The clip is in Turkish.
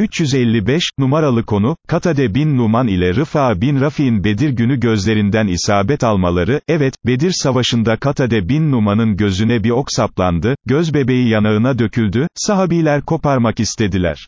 355, numaralı konu, Katade bin Numan ile Rıfa bin Rafi'in Bedir günü gözlerinden isabet almaları, evet, Bedir savaşında Katade bin Numan'ın gözüne bir ok saplandı, göz bebeği yanağına döküldü, sahabiler koparmak istediler.